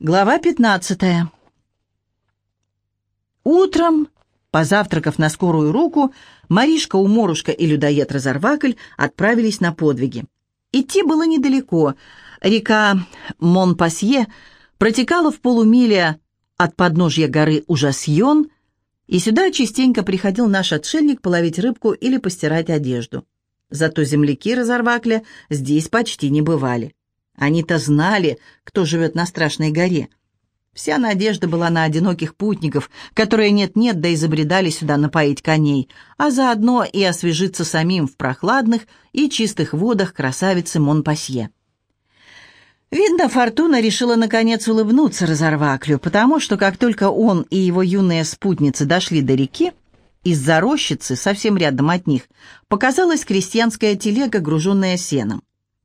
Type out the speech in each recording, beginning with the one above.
Глава 15. Утром, позавтракав на скорую руку, Маришка, Уморушка и людоед Разорвакль отправились на подвиги. Идти было недалеко. Река Монпасье протекала в полумиле от подножья горы Ужасьон, и сюда частенько приходил наш отшельник половить рыбку или постирать одежду. Зато земляки Разорвакля здесь почти не бывали. Они-то знали, кто живет на Страшной горе. Вся надежда была на одиноких путников, которые нет-нет, да изобредали сюда напоить коней, а заодно и освежиться самим в прохладных и чистых водах красавицы Монпасье. Видно, Фортуна решила наконец улыбнуться Разорваклю, потому что как только он и его юные спутницы дошли до реки, из-за рощицы, совсем рядом от них, показалась крестьянская телега, груженная сеном.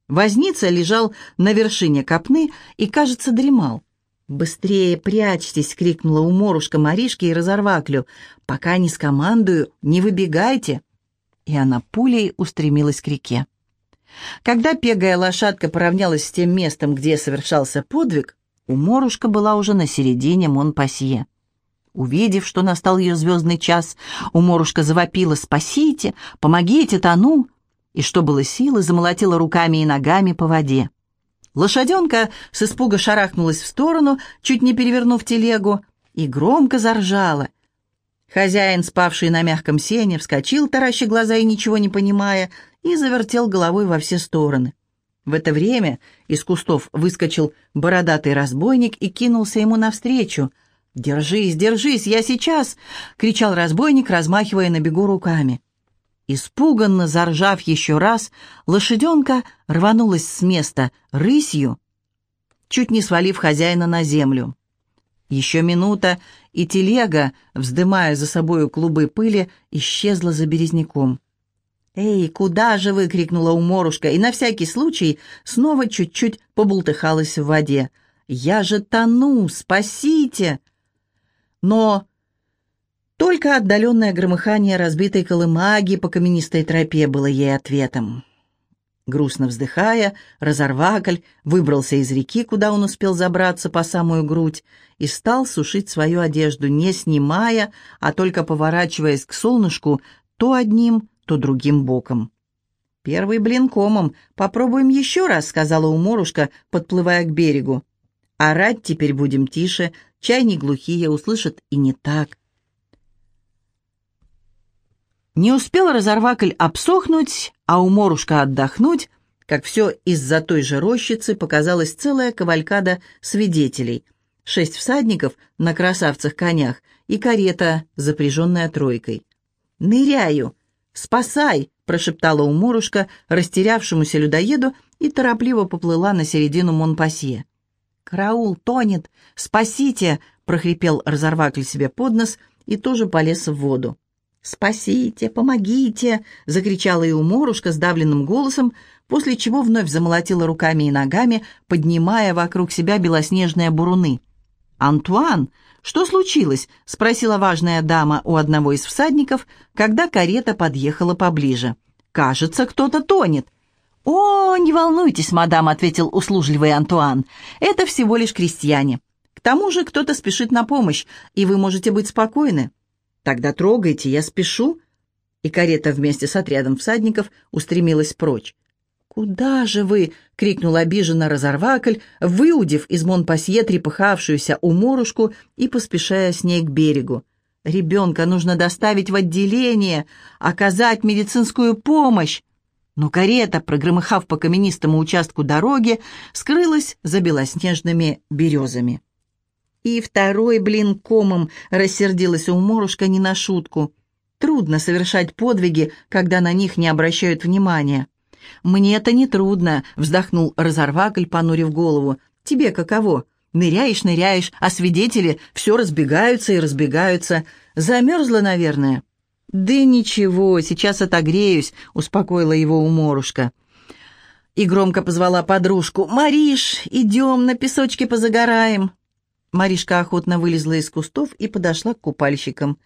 Возница лежал на вершине копны и, кажется, дремал. «Быстрее прячьтесь!» — крикнула уморушка Маришке и Разорваклю. «Пока не скомандую, не выбегайте!» И она пулей устремилась к реке. Когда пегая лошадка поравнялась с тем местом, где совершался подвиг, уморушка была уже на середине Монпасье. Увидев, что настал ее звездный час, уморушка завопила «Спасите! Помогите! Тону!» И, что было силы, замолотила руками и ногами по воде. Лошаденка с испуга шарахнулась в сторону, чуть не перевернув телегу, и громко заржала. Хозяин, спавший на мягком сене, вскочил, тараща глаза и ничего не понимая, и завертел головой во все стороны. В это время из кустов выскочил бородатый разбойник и кинулся ему навстречу. «Держись, держись, я сейчас!» — кричал разбойник, размахивая на бегу руками. Испуганно заржав еще раз, лошаденка рванулась с места рысью, чуть не свалив хозяина на землю. Еще минута, и телега, вздымая за собою клубы пыли, исчезла за березняком. «Эй, куда же вы?» — крикнула уморушка, и на всякий случай снова чуть-чуть побултыхалась в воде. «Я же тону! Спасите!» Но только отдаленное громыхание разбитой колымаги по каменистой тропе было ей ответом. Грустно вздыхая, Разорвакль выбрался из реки, куда он успел забраться по самую грудь, и стал сушить свою одежду, не снимая, а только поворачиваясь к солнышку то одним, то другим боком. «Первый блин комом. Попробуем еще раз», — сказала уморушка, подплывая к берегу. «Орать теперь будем тише, чай не глухие, услышат и не так». Не успел разорвакль обсохнуть, а уморушка отдохнуть, как все из-за той же рощицы показалась целая кавалькада свидетелей. Шесть всадников на красавцах-конях и карета, запряженная тройкой. «Ныряю! Спасай!» — прошептала уморушка растерявшемуся людоеду и торопливо поплыла на середину Монпасье. «Караул тонет! Спасите!» — прохрипел разорвакль себе под нос и тоже полез в воду. «Спасите, помогите!» — закричала и уморушка сдавленным голосом, после чего вновь замолотила руками и ногами, поднимая вокруг себя белоснежные буруны. «Антуан, что случилось?» — спросила важная дама у одного из всадников, когда карета подъехала поближе. «Кажется, кто-то тонет». «О, не волнуйтесь, мадам», — ответил услужливый Антуан. «Это всего лишь крестьяне. К тому же кто-то спешит на помощь, и вы можете быть спокойны». «Тогда трогайте, я спешу». И карета вместе с отрядом всадников устремилась прочь. «Куда же вы?» — крикнул обиженно Разорвакль, выудив из Монпасье трепыхавшуюся уморушку и поспешая с ней к берегу. «Ребенка нужно доставить в отделение, оказать медицинскую помощь!» Но карета, прогромыхав по каменистому участку дороги, скрылась за белоснежными березами. И второй блин комом рассердилась уморушка не на шутку. Трудно совершать подвиги, когда на них не обращают внимания. «Мне это не трудно», — вздохнул Разорвакль, понурив голову. «Тебе каково? Ныряешь, ныряешь, а свидетели все разбегаются и разбегаются. Замерзла, наверное». «Да ничего, сейчас отогреюсь», — успокоила его уморушка. И громко позвала подружку. «Мариш, идем, на песочке позагораем». Маришка охотно вылезла из кустов и подошла к купальщикам.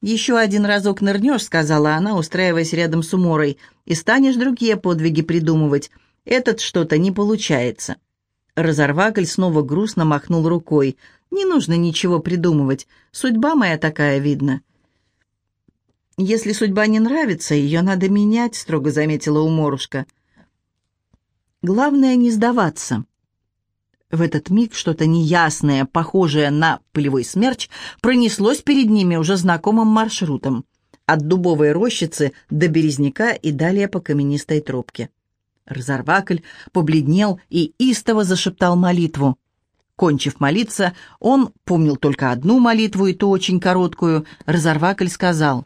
«Еще один разок нырнешь», — сказала она, устраиваясь рядом с уморой, «и станешь другие подвиги придумывать. Этот что-то не получается». Разорвакль снова грустно махнул рукой. «Не нужно ничего придумывать. Судьба моя такая, видно». «Если судьба не нравится, ее надо менять», — строго заметила уморушка. «Главное не сдаваться». В этот миг что-то неясное, похожее на пылевой смерч, пронеслось перед ними уже знакомым маршрутом. От дубовой рощицы до березняка и далее по каменистой тропке. Разорвакль побледнел и истово зашептал молитву. Кончив молиться, он помнил только одну молитву, и ту очень короткую. Разорвакль сказал,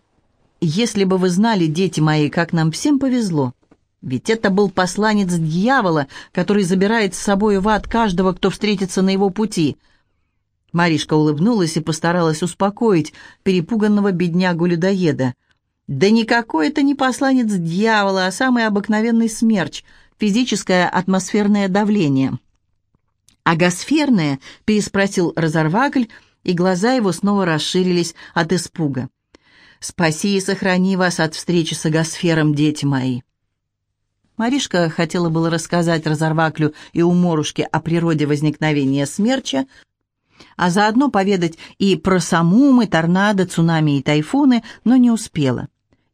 «Если бы вы знали, дети мои, как нам всем повезло, ведь это был посланец дьявола, который забирает с собой в ад каждого, кто встретится на его пути». Маришка улыбнулась и постаралась успокоить перепуганного беднягу-людоеда. «Да никакой это не посланец дьявола, а самый обыкновенный смерч, физическое атмосферное давление». «А гасферное?» — переспросил Разорвакль, и глаза его снова расширились от испуга. «Спаси и сохрани вас от встречи с агосфером, дети мои!» Маришка хотела было рассказать Разорваклю и уморушке о природе возникновения смерча, а заодно поведать и про самумы, торнадо, цунами и тайфуны, но не успела.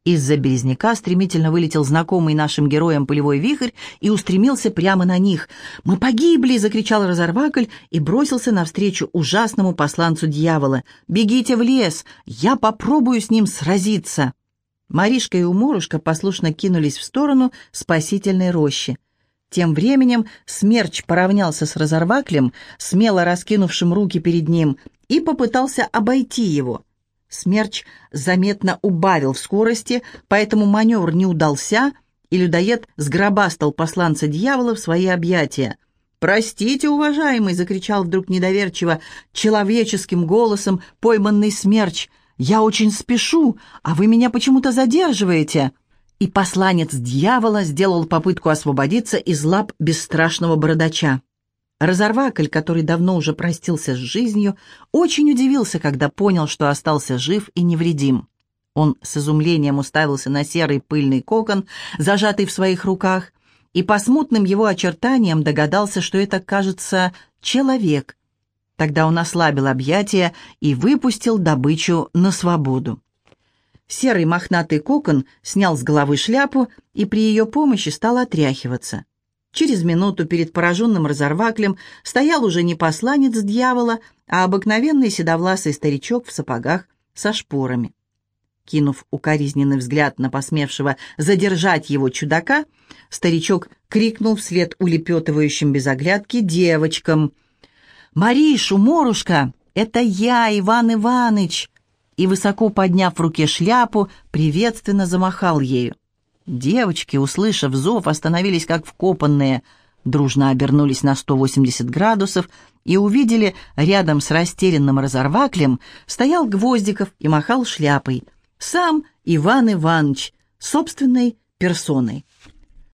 Из-за березняка стремительно вылетел знакомый нашим героям полевой вихрь и устремился прямо на них. «Мы погибли!» — закричал Разорвакль и бросился навстречу ужасному посланцу дьявола. «Бегите в лес! Я попробую с ним сразиться!» Маришка и Уморушка послушно кинулись в сторону спасительной рощи. Тем временем смерч поравнялся с Разорваклем, смело раскинувшим руки перед ним, и попытался обойти его — Смерч заметно убавил в скорости, поэтому маневр не удался, и людоед сгробастал посланца дьявола в свои объятия. «Простите, уважаемый!» — закричал вдруг недоверчиво, человеческим голосом пойманный смерч. «Я очень спешу, а вы меня почему-то задерживаете!» И посланец дьявола сделал попытку освободиться из лап бесстрашного бородача. Разорвакль, который давно уже простился с жизнью, очень удивился, когда понял, что остался жив и невредим. Он с изумлением уставился на серый пыльный кокон, зажатый в своих руках, и по смутным его очертаниям догадался, что это, кажется, человек. Тогда он ослабил объятия и выпустил добычу на свободу. Серый мохнатый кокон снял с головы шляпу и при ее помощи стал отряхиваться. Через минуту перед пораженным разорваклем стоял уже не посланец дьявола, а обыкновенный седовласый старичок в сапогах со шпорами. Кинув укоризненный взгляд на посмевшего задержать его чудака, старичок крикнул вслед улепетывающим без оглядки девочкам. «Маришу, Морушка, это я, Иван Иваныч!» И, высоко подняв в руке шляпу, приветственно замахал ею. Девочки, услышав зов, остановились как вкопанные, дружно обернулись на 180 градусов и увидели, рядом с растерянным разорваклем стоял Гвоздиков и махал шляпой. Сам Иван Иванович, собственной персоной.